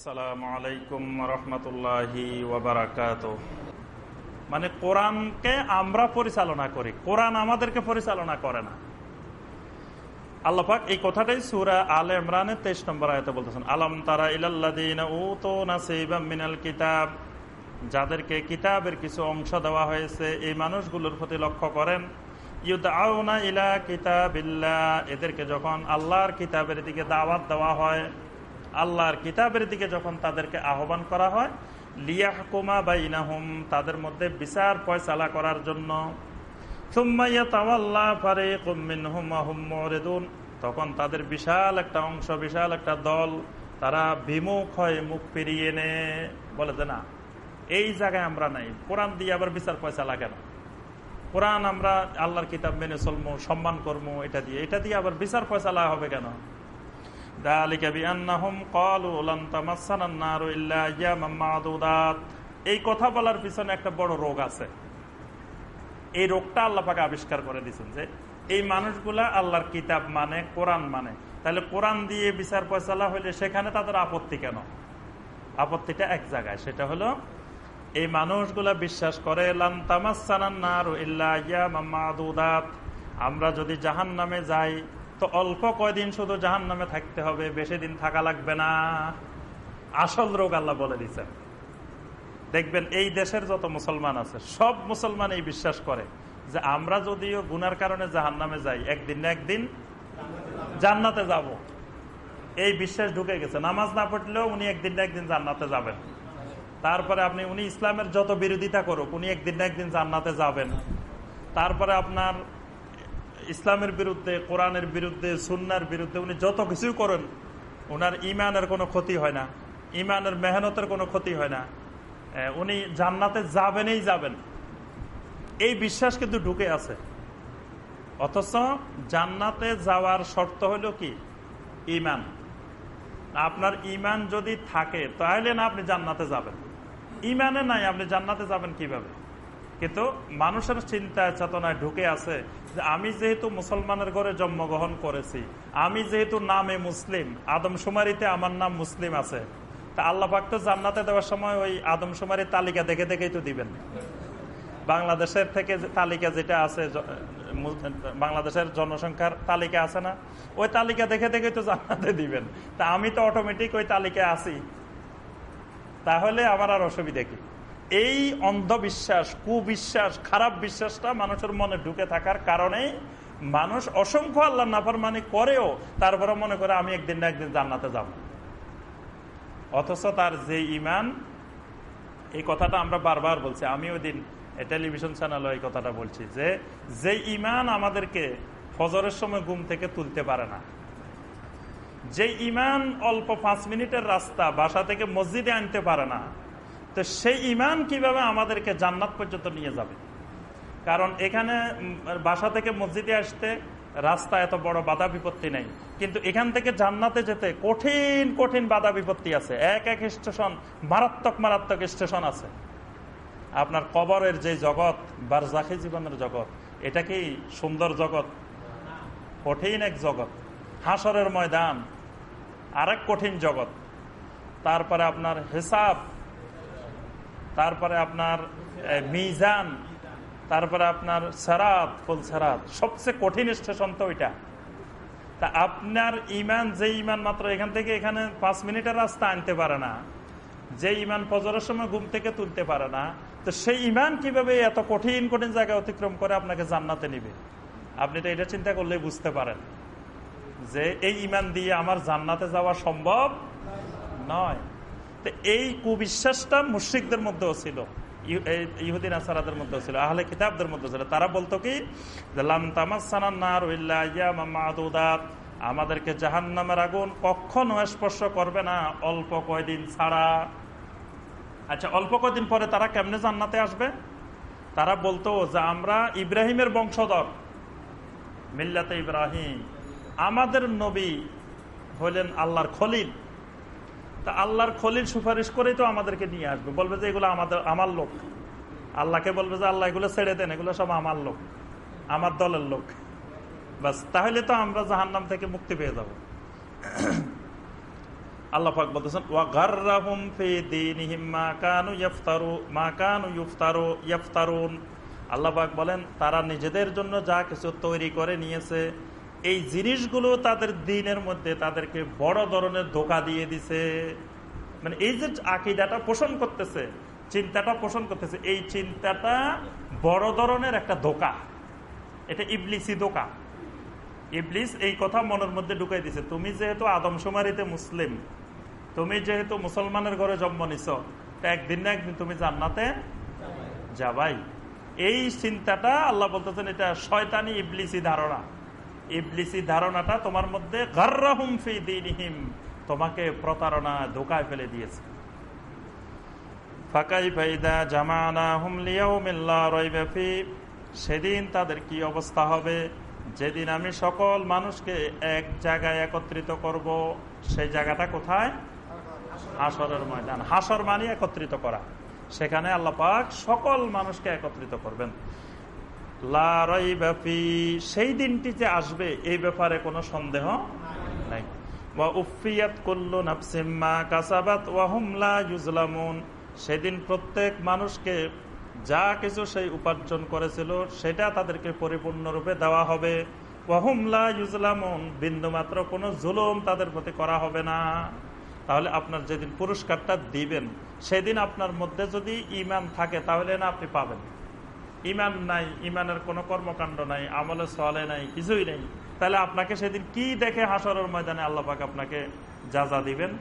আসসালামু আলাইকুম রহমতুল্লাহি মানে কোরআনকে আমরা পরিচালনা করি, কোরআন আমাদেরকে পরিচালনা করে না। আল্লাপাক এই কথাটাই সুরা আল ইমরানের তেইশ নম্বর আয়তে বলতেছেন, আলম তারা মিনাল কিতাব যাদেরকে কিতাবের কিছু অংশ দেওয়া হয়েছে, এই মানুষগুলোর প্রতি লক্ষ্য করেন ইলা কিতাবিল্লা এদেরকে যখন আল্লাহর কিতাবের দিকে দাওয়াত দেওয়া হয় আল্লাহর কিতাবের দিকে যখন তাদেরকে আহ্বান করা হয়, লিয়াহকুমা বাইনাহুম, তাদের মধ্যে বিচার ফয়সালা করার জন্য। তখন তাদের বিশাল একটা অংশ, বিশাল একটা দল, তারা বিমুখ হয় মুখ ফিরিয়ে নে বলে যে, না, এই জায়গায় আমরা নাই। কোরআন দিয়ে আবার বিচার পয়সা লাগে না কোরআন আমরা আল্লাহর কিতাব মেনে চলবো সম্মান করব এটা দিয়ে। এটা দিয়ে আবার বিচার পয়সা হবে কেন? এই কথা বলার পিছনে একটা বড় রোগ আছে। এই রোগটা আল্লাহ পাকে আবিষ্কার করে দিচ্ছেন যে, এই মানুষগুলা আল্লাহর কিতাব মানে কোরআন মানে। তাহলে কোরআন দিয়ে বিচার পয়সালা হইলে সেখানে তাদের আপত্তি কেন? আপত্তিটা এক জায়গায়, সেটা হলো, এই মানুষগুলা বিশ্বাস করে আমরা যদি জাহান নামে যাই তো অল্প কয়দিন শুধু জাহান নামে থাকতে হবে, বেশি দিন থাকা লাগবে না। আসল রোগ আল্লাহ বলে দিচ্ছেন দেখবেন এই দেশের যত মুসলমান আছে, সব মুসলমান এই বিশ্বাস করে যে আমরা যদিও গুনার কারণে জাহান নামে যাই, একদিন না একদিন জান্নাতে যাব। এই বিশ্বাস ঢুকে গেছে। নামাজ না পড়লেও উনি একদিন না একদিন জান্নাতে যাবেন। তারপরে আপনি, উনি ইসলামের যত বিরোধিতা করুক, উনি একদিন না একদিন জান্নাতে যাবেন। তারপরে আপনার ইসলামের বিরুদ্ধে, কোরআনের বিরুদ্ধে, সুন্নার বিরুদ্ধে উনি যত কিছুই করেন ওনার ইমানের কোনো ক্ষতি হয় না, ইমানের মেহনতের কোনো ক্ষতি হয় না। উনি জান্নাতে যাবেনই যাবেন। এই বিশ্বাস কিন্তু ঢুকে আছে। অথচ জান্নাতে যাওয়ার শর্ত হলো কি? ইমান। আপনার ইমান যদি থাকে তাহলে না আপনি জান্নাতে যাবেন। ইমানে নাই, আপনি জান্নাতে যাবেন কীভাবে? কিন্তু মানুষের চিন্তা চেতনায় ঢুকে আছে যে আমি যেহেতু মুসলমানের ঘরে জন্মগ্রহণ করেছি, আমি যেহেতু নামে মুসলিম, আদমশুমারিতে আমার নাম মুসলিম আছে, তা আল্লাহ তো জান্নাতে দেওয়ার সময় ওই আদমশুমারির তালিকা দেখে দেখেই তো দিবেন। বাংলাদেশের থেকে তালিকা যেটা আছে বাংলাদেশের জনসংখ্যার তালিকা আছে না, ওই তালিকা দেখে দেখে তো জান্নাতে দিবেন। তা আমি তো অটোমেটিক ওই তালিকায় আছি। তাহলে আমার আর অসুবিধা কি? এই অন্ধবিশ্বাস, কুবিশ্বাস, খারাপ বিশ্বাসটা মানুষের মনে ঢুকে থাকার কারণে মানুষ অসংখ্য আল্লাহ নাফরমানি করেও তারপরে মনে করে, আমি একদিন না একদিন জান্নাতে যাব। অথচ তার যে ইমান এই কথাটা আমরা বারবার বলছি। আমি ওই দিন টেলিভিশন চ্যানেলও এই কথাটা বলছি যে যে ইমান আমাদেরকে ফজরের সময় ঘুম থেকে তুলতে পারে না। যে ইমান অল্প পাঁচ মিনিটের রাস্তা বাসা থেকে মসজিদে আনতে পারে না। তো সেই ইমান কীভাবে আমাদেরকে জান্নাত পর্যন্ত নিয়ে যাবে? কারণ এখানে বাসা থেকে মসজিদে আসতে রাস্তা এত বড় বাধা বিপত্তি নেই। কিন্তু এখান থেকে জান্নাতে যেতে কঠিন কঠিন বাধা বিপত্তি আছে। এক এক স্টেশন, মারাত্মক মারাত্মক স্টেশন আছে। আপনার কবরের যে জগৎ, বারজাখি জীবনের জগৎ, এটা কি সুন্দর জগৎ? কঠিন এক জগৎ। হাসরের ময়দান, আরেক কঠিন জগৎ। তারপরে আপনার হিসাব তারপরে আপনার মিজান, তারপরে আপনার সারাত, ফুল সারাত। সবচেয়ে কঠিন স্টেশন তো ওইটা। তা আপনার ইমান, যে ইমান মাত্র এখান থেকে এখানে পাঁচ মিনিটের রাস্তা আনতে পারে না, যে ইমান ফজরের সময় ঘুম থেকে তুলতে পারে না, তো সেই ইমান কীভাবে এত কঠিন কঠিন জায়গায় অতিক্রম করে আপনাকে জান্নাতে নিবে? আপনি তো এটা চিন্তা করলে বুঝতে পারেন যে এই ইমান দিয়ে আমার জান্নাতে যাওয়া সম্ভব নয়। তো এই কুবিশ্বাসটা মুশ্রিকদের মধ্যেও ছিল। ইহুদিন আসারাদের মধ্যেও ছিল, আহলে কিতাবদের মধ্যে ছিল। তারা বলতো কি? আমাদেরকে জাহান নামের আগুন কখনো স্পর্শ করবে না অল্প কয়দিন ছাড়া। আচ্ছা অল্প কয়দিন পরে তারা কেমনে জান্নাতে আসবে? তারা বলতো যে, আমরা ইব্রাহিমের বংশধর, মিল্লাতে ইব্রাহিম। আমাদের নবী হলেন আল্লাহর খলিল। তা আল্লাহর খলিল সুপারিশ করেই তো আমাদেরকে নিয়ে আসবে। বলবে যে এগুলো আমাদের, আমার লোক। আল্লাহকে বলবে যে আল্লাহ এগুলো ছেড়ে দেন, এগুলো সব আমার লোক, আমার দলের লোক। বাস তাহলে তো আমরা জাহান্নাম থেকে মুক্তি পেয়ে যাব। আল্লাহ পাক বলতেছেন, ওয়া গাররাহুম ফি দীনিহিম মা কানু বলেন, তারা নিজেদের জন্য যা কিছু তৈরি করে নিয়েছে এই জিনিসগুলো তাদের দিনের মধ্যে তাদেরকে বড় ধরনের ধোকা দিয়ে দিছে। মানে এই যে আকিদাটা পোষণ করতেছে, চিন্তাটা পোষণ করতেছে, এই চিন্তাটা বড় ধরনের একটা ধোকা। এটা ইবলিসি ধোকা। ইবলিস এই কথা মনের মধ্যে ঢুকাই দিছে, তুমি যেহেতু আদমশুমারিতে মুসলিম, তুমি যেহেতু মুসলমানের ঘরে জন্ম নিছ, তা একদিন না একদিন তুমি জান্নাতে যাবাই। এই চিন্তাটা আল্লাহ বলতেছেন, এটা শয়তানি ইবলিসি ধারণা। ইবলিসি ধারণাটা তোমার মধ্যে তোমাকে প্রতারণা ধোকায় ফেলে দিয়েছে। ফাকাই ফাইদা সেদিন তাদের কি অবস্থা হবে? যেদিন আমি সকল মানুষকে এক জায়গায় একত্রিত করব, সেই জায়গাটা কোথায়? হাসরের ময়দান। হাসর মানে একত্রিত করা। সেখানে আল্লাহ পাক সকল মানুষকে একত্রিত করবেন। ব্যাপী সেই দিনটি যে আসবে, এই ব্যাপারে কোনো সন্দেহ নাই। ওয়াহুমলা ইউজলামুন সেদিন প্রত্যেক মানুষকে যা কিছু সেই উপার্জন করেছিল, সেটা তাদেরকে পরিপূর্ণরূপে দেওয়া হবে। ওয়াহুমলা ইউজলামুন বিন্দু মাত্র কোনো জুলুম তাদের প্রতি করা হবে না। তাহলে আপনার যেদিন পুরস্কারটা দিবেন, সেদিন আপনার মধ্যে যদি ইমান থাকে, তাহলে না আপনি পাবেন। ইমান নাই, ইমানের কোনো কর্মকাণ্ড নাই, আমলে সলে নাই, কিছুই নেই। তাহলে আপনাকে সেদিন কি দেখে হাসরের ময়দানে আল্লাপাক আপনাকে যা যা দিবেন?